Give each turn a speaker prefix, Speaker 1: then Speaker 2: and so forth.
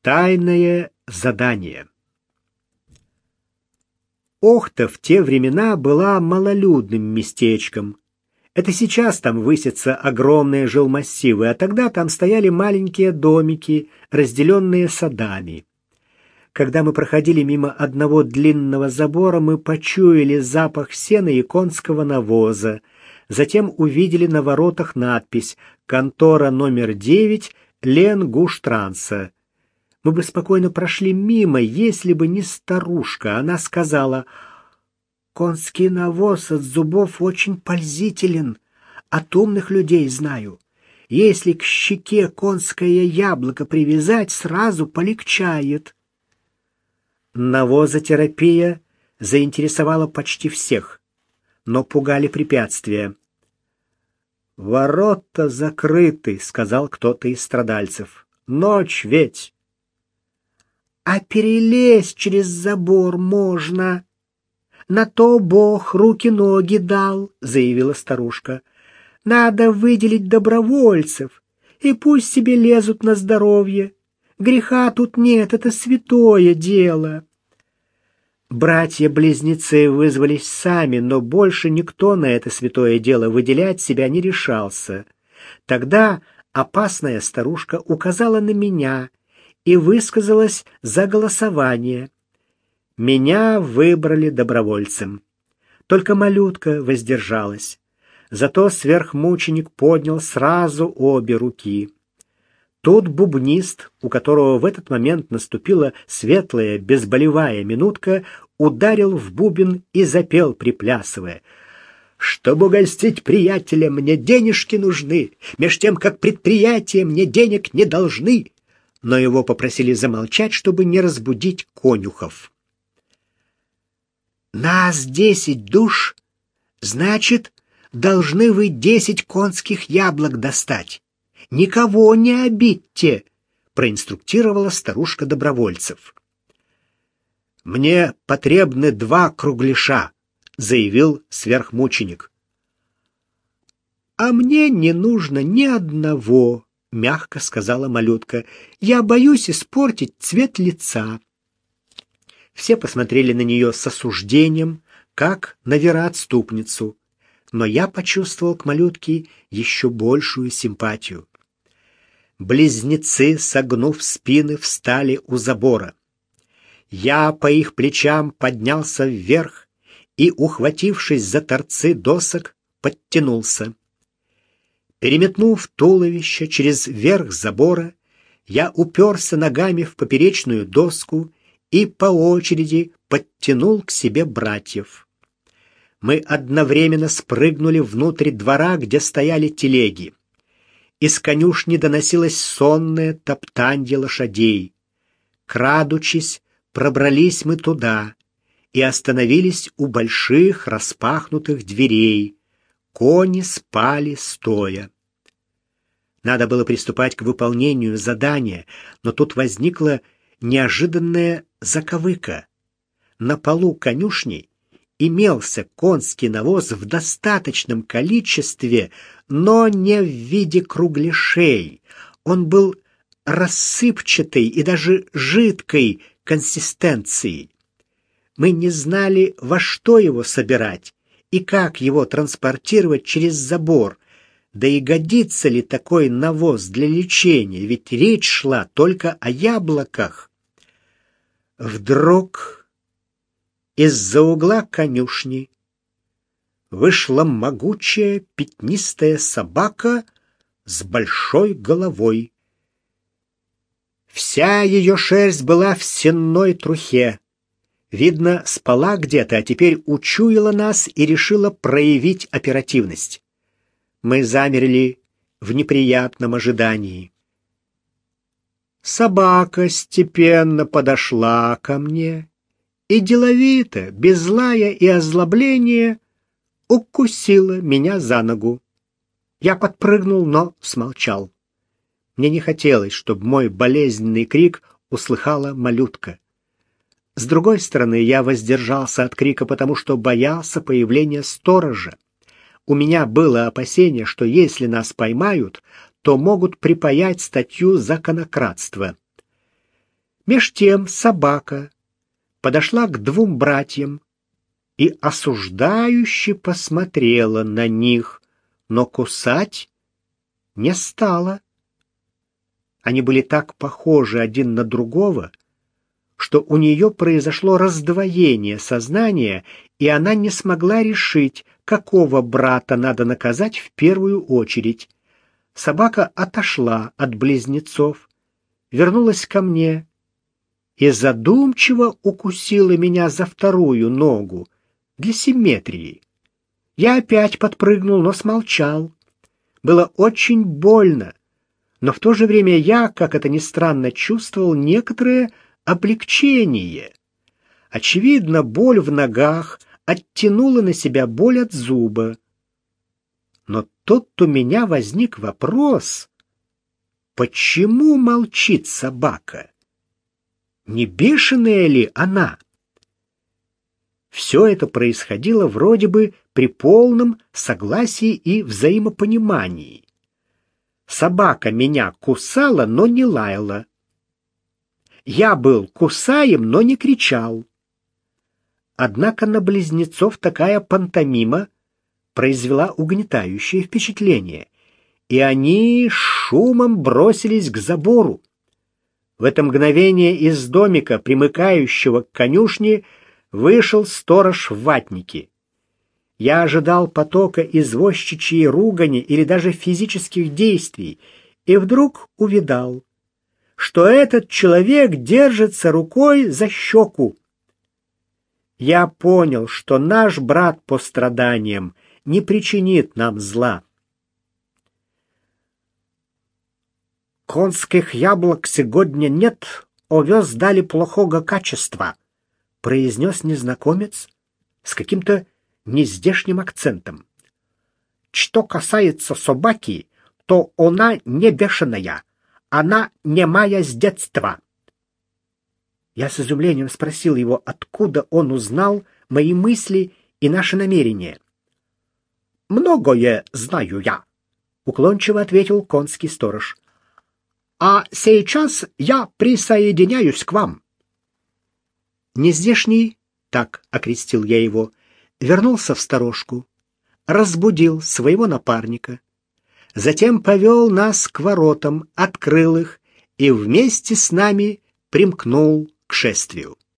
Speaker 1: Тайное задание. Охта в те времена была малолюдным местечком. Это сейчас там высятся огромные жилмассивы, а тогда там стояли маленькие домики, разделенные садами. Когда мы проходили мимо одного длинного забора, мы почуяли запах сена и конского навоза. Затем увидели на воротах надпись «Контора номер 9 Лен Гуштранса». Мы бы спокойно прошли мимо, если бы не старушка. Она сказала, «Конский навоз от зубов очень пользителен. От умных людей знаю. Если к щеке конское яблоко привязать, сразу полегчает». Навозотерапия заинтересовала почти всех, но пугали препятствия. «Ворота закрыты», — сказал кто-то из страдальцев. «Ночь ведь». А перелезть через забор можно. На то Бог руки-ноги дал, заявила старушка. Надо выделить добровольцев, и пусть себе лезут на здоровье. Греха тут нет, это святое дело. Братья-близнецы вызвались сами, но больше никто на это святое дело выделять себя не решался. Тогда опасная старушка указала на меня и высказалась за голосование. Меня выбрали добровольцем. Только малютка воздержалась. Зато сверхмученик поднял сразу обе руки. Тот бубнист, у которого в этот момент наступила светлая, безболевая минутка, ударил в бубен и запел, приплясывая. «Чтобы угостить приятеля, мне денежки нужны, меж тем, как предприятия мне денег не должны но его попросили замолчать, чтобы не разбудить конюхов. «Нас десять душ, значит, должны вы десять конских яблок достать. Никого не обидьте», — проинструктировала старушка добровольцев. «Мне потребны два кругляша», — заявил сверхмученик. «А мне не нужно ни одного», — мягко сказала малютка. «Я боюсь испортить цвет лица». Все посмотрели на нее с осуждением, как на вероотступницу, но я почувствовал к малютке еще большую симпатию. Близнецы, согнув спины, встали у забора. Я по их плечам поднялся вверх и, ухватившись за торцы досок, подтянулся. Переметнув туловище через верх забора, я уперся ногами в поперечную доску и по очереди подтянул к себе братьев. Мы одновременно спрыгнули внутрь двора, где стояли телеги. Из конюшни доносилось сонное топтанье лошадей. Крадучись, пробрались мы туда и остановились у больших распахнутых дверей, Кони спали стоя. Надо было приступать к выполнению задания, но тут возникла неожиданная заковыка. На полу конюшни имелся конский навоз в достаточном количестве, но не в виде кругляшей. Он был рассыпчатой и даже жидкой консистенции. Мы не знали, во что его собирать, и как его транспортировать через забор. Да и годится ли такой навоз для лечения, ведь речь шла только о яблоках. Вдруг из-за угла конюшни вышла могучая пятнистая собака с большой головой. Вся ее шерсть была в сенной трухе. Видно, спала где-то, а теперь учуяла нас и решила проявить оперативность. Мы замерли в неприятном ожидании. Собака степенно подошла ко мне и деловито, без злая и озлобления, укусила меня за ногу. Я подпрыгнул, но смолчал. Мне не хотелось, чтобы мой болезненный крик услыхала малютка. С другой стороны, я воздержался от крика, потому что боялся появления сторожа. У меня было опасение, что если нас поймают, то могут припаять статью за конократство. Меж тем собака подошла к двум братьям и осуждающе посмотрела на них, но кусать не стала. Они были так похожи один на другого, что у нее произошло раздвоение сознания, и она не смогла решить, какого брата надо наказать в первую очередь. Собака отошла от близнецов, вернулась ко мне и задумчиво укусила меня за вторую ногу для симметрии. Я опять подпрыгнул, но смолчал. Было очень больно, но в то же время я, как это ни странно, чувствовал некоторое облегчение. Очевидно, боль в ногах оттянула на себя боль от зуба. Но тут у меня возник вопрос, почему молчит собака? Не бешеная ли она? Все это происходило вроде бы при полном согласии и взаимопонимании. Собака меня кусала, но не лаяла. Я был кусаем, но не кричал. Однако на близнецов такая пантомима произвела угнетающее впечатление, и они шумом бросились к забору. В это мгновение из домика, примыкающего к конюшне, вышел сторож в ватнике. Я ожидал потока извозчичьей ругани или даже физических действий, и вдруг увидал, что этот человек держится рукой за щеку. Я понял, что наш брат по страданиям не причинит нам зла. «Конских яблок сегодня нет, овес дали плохого качества», — произнес незнакомец с каким-то нездешним акцентом. «Что касается собаки, то она не бешеная, она не моя с детства». Я с изумлением спросил его, откуда он узнал мои мысли и наши намерения. «Многое знаю я», — уклончиво ответил конский сторож. А сейчас я присоединяюсь к вам. Нездешний, так окрестил я его, вернулся в сторожку, разбудил своего напарника, затем повел нас к воротам, открыл их и вместе с нами примкнул к шествию.